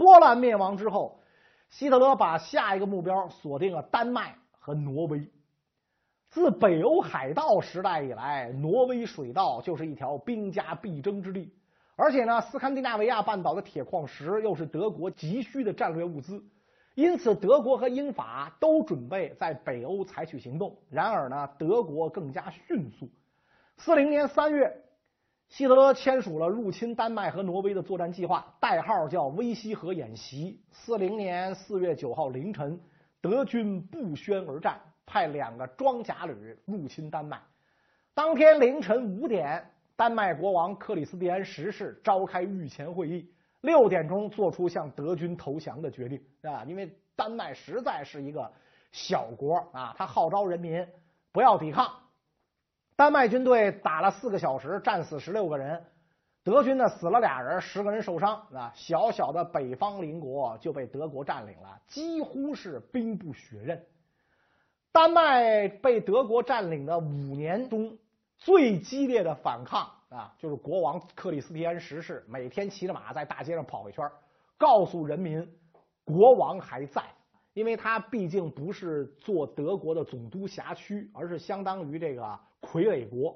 波兰灭亡之后，希特勒把下一个目标锁定了丹麦和挪威。自北欧海盗时代以来，挪威水道就是一条兵家必争之地。而且呢，斯堪的纳维亚半岛的铁矿石又是德国急需的战略物资，因此德国和英法都准备在北欧采取行动。然而呢，德国更加迅速。四零年三月。希特勒签署了入侵丹麦和挪威的作战计划，代号叫“威西河演习”。四零年四月九号凌晨，德军不宣而战，派两个装甲旅入侵丹麦。当天凌晨五点，丹麦国王克里斯蒂安十世召开御前会议，六点钟做出向德军投降的决定啊！因为丹麦实在是一个小国啊，他号召人民不要抵抗。丹麦军队打了四个小时，战死十六个人，德军呢死了俩人，十个人受伤啊。小小的北方邻国就被德国占领了，几乎是兵不血刃。丹麦被德国占领的五年中最激烈的反抗啊，就是国王克里斯蒂安十世每天骑着马在大街上跑一圈，告诉人民国王还在，因为他毕竟不是做德国的总督辖区，而是相当于这个。傀儡国，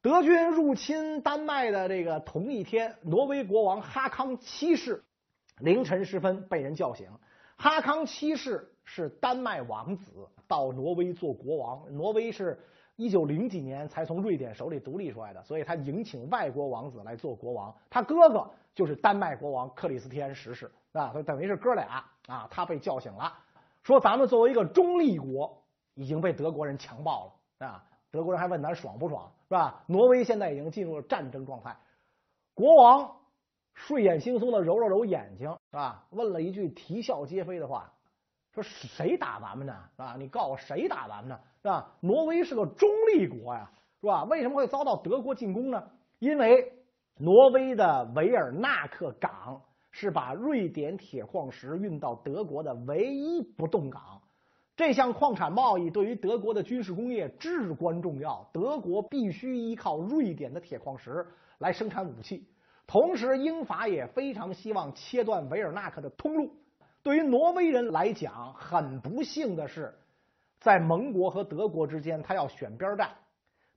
德军入侵丹麦的这个同一天，挪威国王哈康七世凌晨时分被人叫醒。哈康七世是丹麦王子，到挪威做国王。挪威是一九零几年才从瑞典手里独立出来的，所以他迎请外国王子来做国王。他哥哥就是丹麦国王克里斯蒂安十世啊，所以等于是哥俩啊。他被叫醒了，说咱们作为一个中立国，已经被德国人强暴了啊。德国人还问咱爽不爽，是吧？挪威现在已经进入了战争状态。国王睡眼惺忪的揉了揉眼睛，是吧？问了一句啼笑皆非的话，说谁打咱们呢？是吧？你告诉我谁打咱们呢？是吧？挪威是个中立国呀，是吧？为什么会遭到德国进攻呢？因为挪威的维尔纳克港是把瑞典铁矿石运到德国的唯一不动港。这项矿产贸易对于德国的军事工业至关重要，德国必须依靠瑞典的铁矿石来生产武器。同时，英法也非常希望切断维尔纳克的通路。对于挪威人来讲，很不幸的是，在盟国和德国之间，他要选边站。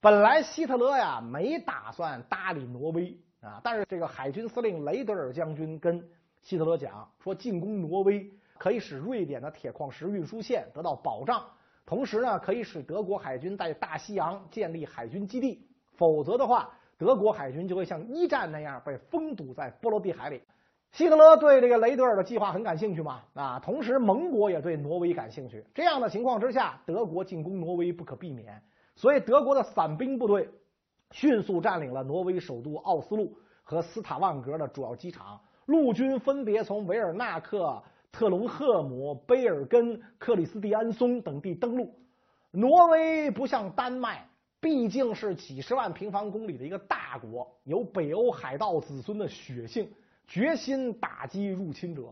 本来希特勒呀没打算搭理挪威啊，但是这个海军司令雷德尔将军跟希特勒讲说，进攻挪威。可以使瑞典的铁矿石运输线得到保障，同时呢，可以使德国海军在大西洋建立海军基地。否则的话，德国海军就会像一战那样被封堵在波罗的海里。希特勒对这个雷德尔的计划很感兴趣嘛？啊，同时盟国也对挪威感兴趣。这样的情况之下，德国进攻挪威不可避免。所以，德国的散兵部队迅速占领了挪威首都奥斯陆和斯塔万格的主要机场。陆军分别从维尔纳克。特隆赫姆、卑尔根、克里斯蒂安松等地登陆。挪威不像丹麦，毕竟是几十万平方公里的一个大国，有北欧海盗子孙的血性，决心打击入侵者。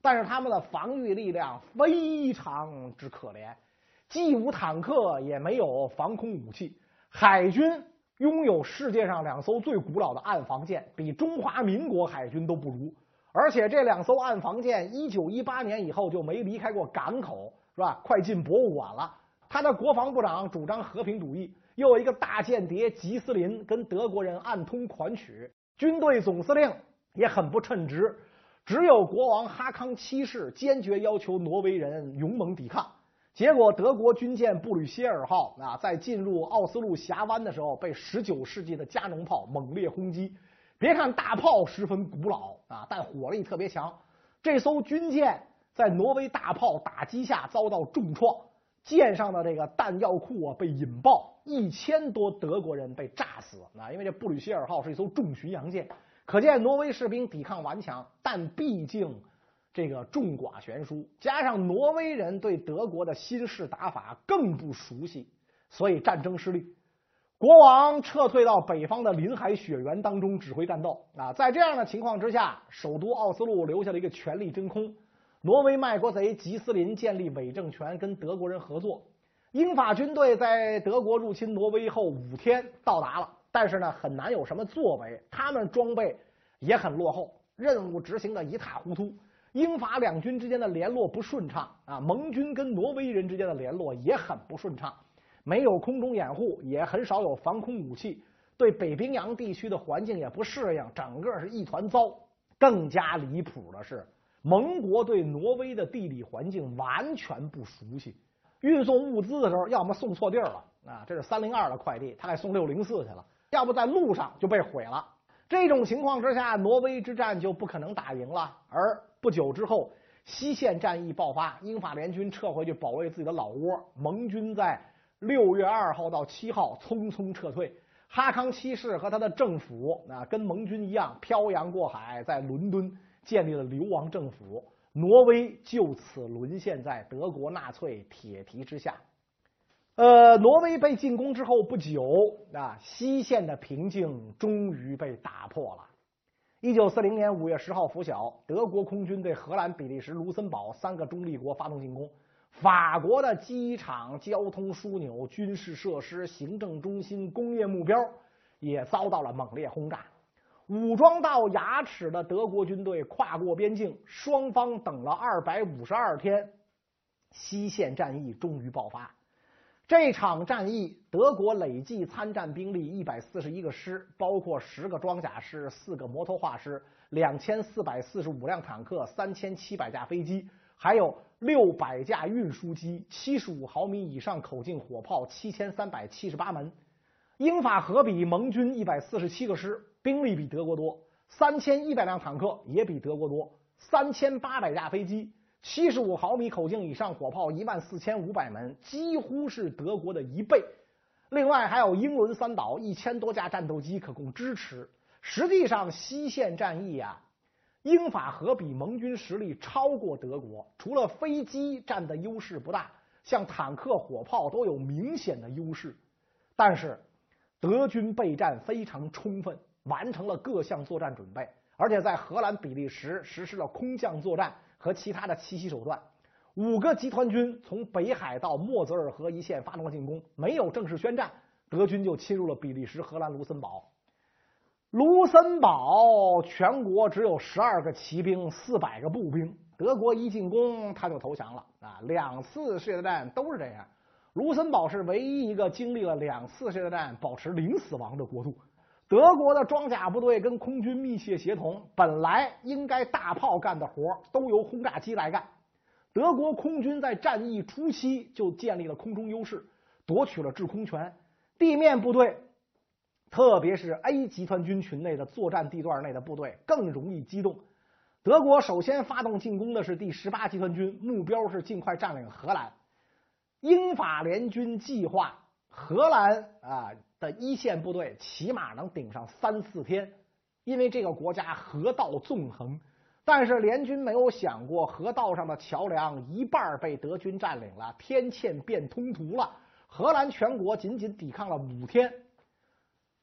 但是他们的防御力量非常之可怜，既无坦克，也没有防空武器。海军拥有世界上两艘最古老的岸防舰，比中华民国海军都不如。而且这两艘岸防舰，一九一八年以后就没离开过港口，是吧？快进博物馆了。他的国防部长主张和平主义，又有一个大间谍吉斯林跟德国人暗通款曲。军队总司令也很不称职，只有国王哈康七世坚决要求挪威人勇猛抵抗。结果，德国军舰布吕歇尔号啊，在进入奥斯陆峡湾的时候，被十九世纪的加农炮猛烈轰击。别看大炮十分古老啊，但火力特别强。这艘军舰在挪威大炮打击下遭到重创，舰上的这个弹药库啊被引爆，一千多德国人被炸死啊！因为这布吕歇尔号是一艘重巡洋舰，可见挪威士兵抵抗顽强。但毕竟这个众寡悬殊，加上挪威人对德国的新式打法更不熟悉，所以战争失利。国王撤退到北方的林海雪原当中指挥战斗啊，在这样的情况之下，首都奥斯陆留下了一个权力真空。挪威卖国贼吉斯林建立伪政权，跟德国人合作。英法军队在德国入侵挪威后五天到达了，但是呢，很难有什么作为。他们装备也很落后，任务执行的一塌糊涂。英法两军之间的联络不顺畅啊，盟军跟挪威人之间的联络也很不顺畅，没有空中掩护，也很少有防空武器，对北冰洋地区的环境也不适应，整个是一团糟。更加离谱的是，盟国对挪威的地理环境完全不熟悉，运送物资的时候，要么送错地儿了啊，这是三零二的快递，他给送六零四去了，要不在路上就被毁了。这种情况之下，挪威之战就不可能打赢了。而不久之后，西线战役爆发，英法联军撤回去保卫自己的老窝。盟军在六月二号到七号匆匆撤退。哈康七世和他的政府啊，跟盟军一样漂洋过海，在伦敦建立了流亡政府。挪威就此沦陷在德国纳粹铁蹄之下。呃，挪威被进攻之后不久啊，西线的平静终于被打破了。一九四零年五月十号拂晓，德国空军对荷兰、比利时、卢森堡三个中立国发动进攻，法国的机场、交通枢纽、军事设施、行政中心、工业目标也遭到了猛烈轰炸。武装到牙齿的德国军队跨过边境，双方等了二百五十二天，西线战役终于爆发。这场战役，德国累计参战兵力一百四十一个师，包括十个装甲师、四个摩托化师、两千四百四十五辆坦克、三千七百架飞机，还有六百架运输机、七十五毫米以上口径火炮七千三百七十八门。英法合比，盟军一百四十七个师，兵力比德国多；三千一百辆坦克也比德国多；三千八百架飞机。七十五毫米口径以上火炮一万四千五百门，几乎是德国的一倍。另外还有英伦三岛一千多架战斗机可供支持。实际上，西线战役啊，英法合比盟军实力超过德国，除了飞机占的优势不大，像坦克、火炮都有明显的优势。但是德军备战非常充分，完成了各项作战准备，而且在荷兰、比利时实施了空降作战。和其他的奇袭手段，五个集团军从北海到莫泽尔河一线发动了进攻，没有正式宣战，德军就侵入了比利时、荷兰、卢森堡。卢森堡全国只有十二个骑兵、四百个步兵，德国一进攻他就投降了啊！两次世界大战都是这样，卢森堡是唯一一个经历了两次世界大战保持零死亡的国度。德国的装甲部队跟空军密切协同，本来应该大炮干的活都由轰炸机来干。德国空军在战役初期就建立了空中优势，夺取了制空权。地面部队，特别是 A 集团军群内的作战地段内的部队更容易机动。德国首先发动进攻的是第十八集团军，目标是尽快占领荷兰。英法联军计划荷兰啊。的一线部队起码能顶上三四天，因为这个国家河道纵横。但是联军没有想过，河道上的桥梁一半被德军占领了，天堑变通途了。荷兰全国仅仅抵抗了五天。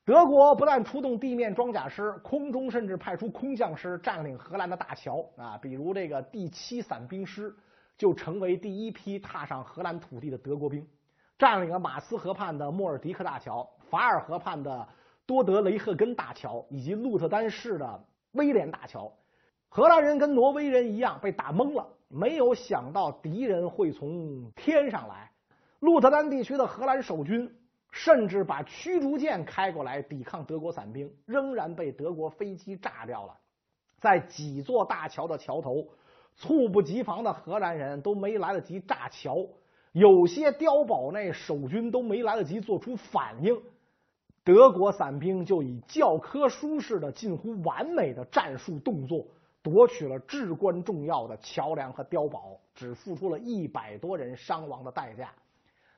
德国不但出动地面装甲师，空中甚至派出空降师占领荷兰的大桥啊，比如这个第七伞兵师就成为第一批踏上荷兰土地的德国兵，占领了马斯河畔的莫尔迪克大桥。法尔河畔的多德雷赫根大桥以及鹿特丹市的威廉大桥，荷兰人跟挪威人一样被打懵了，没有想到敌人会从天上来。鹿特丹地区的荷兰守军甚至把驱逐舰开过来抵抗德国伞兵，仍然被德国飞机炸掉了。在几座大桥的桥头，猝不及防的荷兰人都没来得及炸桥，有些碉堡内守军都没来得及做出反应。德国伞兵就以教科书式的、近乎完美的战术动作，夺取了至关重要的桥梁和碉堡，只付出了一百多人伤亡的代价。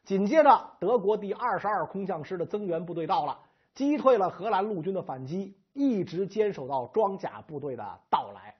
紧接着，德国第二十二空降师的增援部队到了，击退了荷兰陆军的反击，一直坚守到装甲部队的到来。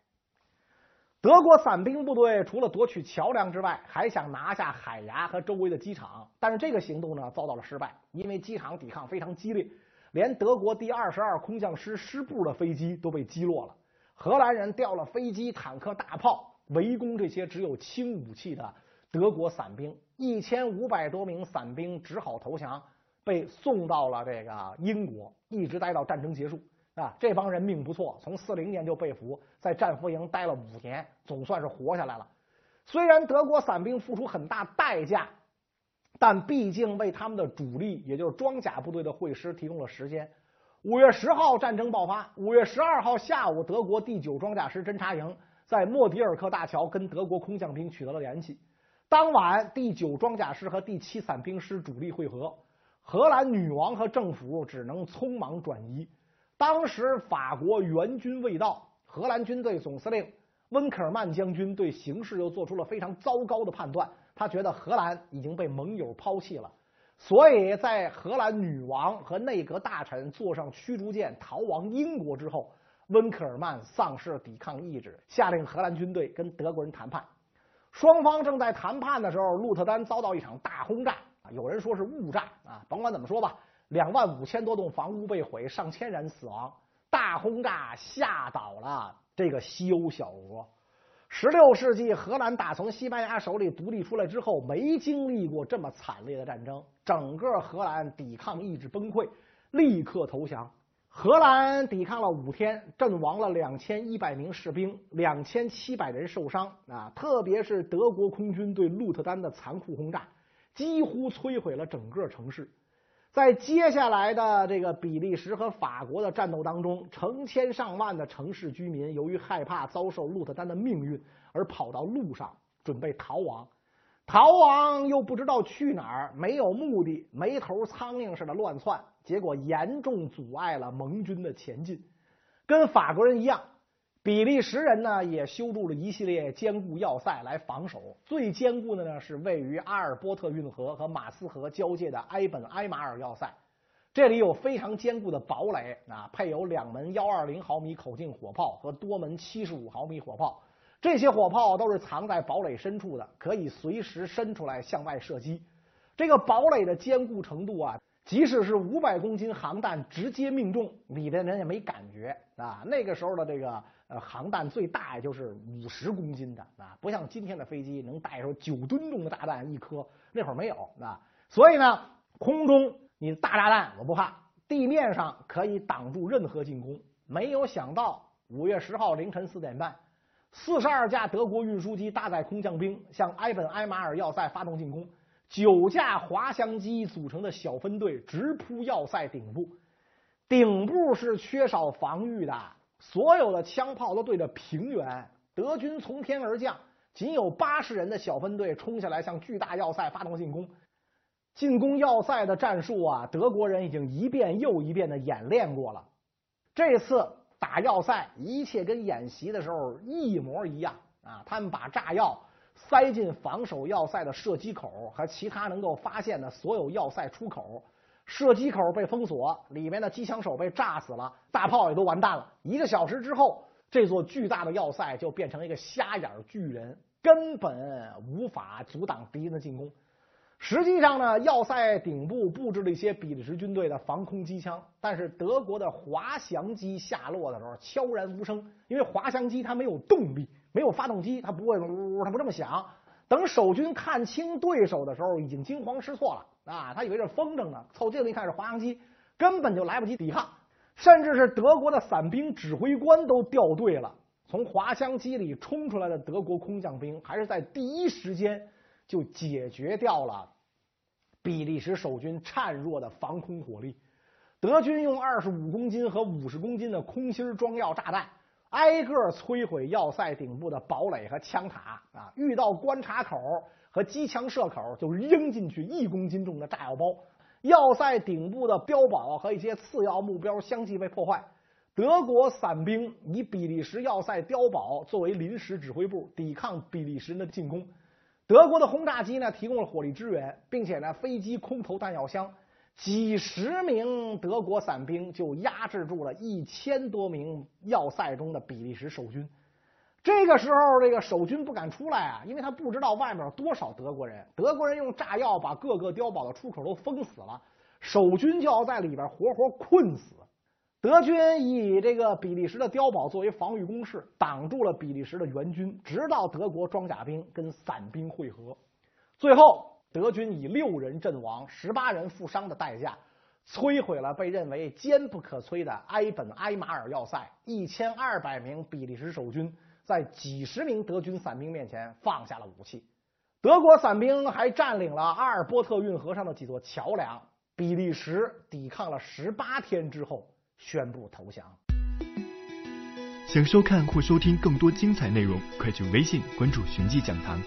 德国伞兵部队除了夺取桥梁之外，还想拿下海牙和周围的机场，但是这个行动呢遭到了失败，因为机场抵抗非常激烈，连德国第二十二空降师师部的飞机都被击落了。荷兰人调了飞机、坦克、大炮围攻这些只有轻武器的德国伞兵，一千五百多名伞兵只好投降，被送到了这个英国，一直待到战争结束。啊，这帮人命不错，从四零年就被俘，在战俘营待了五年，总算是活下来了。虽然德国伞兵付出很大代价，但毕竟为他们的主力，也就是装甲部队的会师提供了时间。五月十号，战争爆发。五月十二号下午，德国第九装甲师侦察营在莫迪尔克大桥跟德国空降兵取得了联系。当晚，第九装甲师和第七伞兵师主力会合，荷兰女王和政府只能匆忙转移。当时法国援军未到，荷兰军队总司令。温克尔曼将军对形势又做出了非常糟糕的判断，他觉得荷兰已经被盟友抛弃了，所以在荷兰女王和内阁大臣坐上驱逐舰逃亡英国之后，温克尔曼丧失了抵抗意志，下令荷兰军队跟德国人谈判。双方正在谈判的时候，鹿特丹遭到一场大轰炸啊，有人说是误炸啊，甭管怎么说吧，两万五千多栋房屋被毁，上千人死亡，大轰炸吓倒了。这个西欧小国，十六世纪荷兰打从西班牙手里独立出来之后，没经历过这么惨烈的战争，整个荷兰抵抗意志崩溃，立刻投降。荷兰抵抗了五天，阵亡了两千一百名士兵，两千七百人受伤啊！特别是德国空军对鹿特丹的残酷轰炸，几乎摧毁了整个城市。在接下来的这个比利时和法国的战斗当中，成千上万的城市居民由于害怕遭受鹿特丹的命运，而跑到路上准备逃亡。逃亡又不知道去哪儿，没有目的，没头苍蝇似的乱窜，结果严重阻碍了盟军的前进。跟法国人一样。比利时人呢也修筑了一系列坚固要塞来防守，最坚固的呢是位于阿尔波特运河和马斯河交界的埃本埃马尔要塞，这里有非常坚固的堡垒啊，配有两门幺二零毫米口径火炮和多门七十五毫米火炮，这些火炮都是藏在堡垒深处的，可以随时伸出来向外射击。这个堡垒的坚固程度啊，即使是五百公斤航弹直接命中，里边人也没感觉啊。那个时候的这个。呃，航弹最大也就是五十公斤的啊，不像今天的飞机能带出九吨重的大弹一颗，那会儿没有啊。所以呢，空中你大炸弹我不怕，地面上可以挡住任何进攻。没有想到五月十号凌晨四点半，四十二架德国运输机搭载空降兵向埃本埃马尔要塞发动进攻，九架滑翔机组成的小分队直扑要塞顶部，顶部是缺少防御的。所有的枪炮都对着平原，德军从天而降，仅有八十人的小分队冲下来，向巨大要塞发动进攻。进攻要塞的战术啊，德国人已经一遍又一遍的演练过了。这次打要塞，一切跟演习的时候一模一样啊！他们把炸药塞进防守要塞的射击口和其他能够发现的所有要塞出口。射击口被封锁，里面的机枪手被炸死了，大炮也都完蛋了。一个小时之后，这座巨大的要塞就变成一个瞎眼巨人，根本无法阻挡敌人的进攻。实际上呢，要塞顶部布置了一些比利时军队的防空机枪，但是德国的滑翔机下落的时候悄然无声，因为滑翔机它没有动力，没有发动机，它不会呜，它不这么响。等守军看清对手的时候，已经惊慌失措了。啊，他以为是风筝呢，凑近了一看是滑翔机，根本就来不及抵抗，甚至是德国的伞兵指挥官都掉队了。从滑翔机里冲出来的德国空降兵，还是在第一时间就解决掉了比利时守军孱弱的防空火力。德军用二十五公斤和五十公斤的空心装药炸弹，挨个摧毁要塞顶部的堡垒和枪塔啊，遇到观察口。和机枪射口就扔进去一公斤重的炸药包，要塞顶部的碉堡和一些次要目标相继被破坏。德国伞兵以比利时要塞碉堡作为临时指挥部，抵抗比利时人的进攻。德国的轰炸机呢提供了火力支援，并且呢飞机空投弹药箱，几十名德国伞兵就压制住了一千多名要塞中的比利时守军。这个时候，这个守军不敢出来啊，因为他不知道外面有多少德国人。德国人用炸药把各个碉堡的出口都封死了，守军就要在里边活活困死。德军以这个比利时的碉堡作为防御工事，挡住了比利时的援军，直到德国装甲兵跟伞兵会合。最后，德军以六人阵亡、十八人负伤的代价，摧毁了被认为坚不可摧的埃本埃马尔要塞。一千二百名比利时守军在几十名德军伞兵面前放下了武器。德国伞兵还占领了阿尔波特运河上的几座桥梁。比利时抵抗了十八天之后，宣布投降。想收看或收听更多精彩内容，快去微信关注“寻迹讲堂”。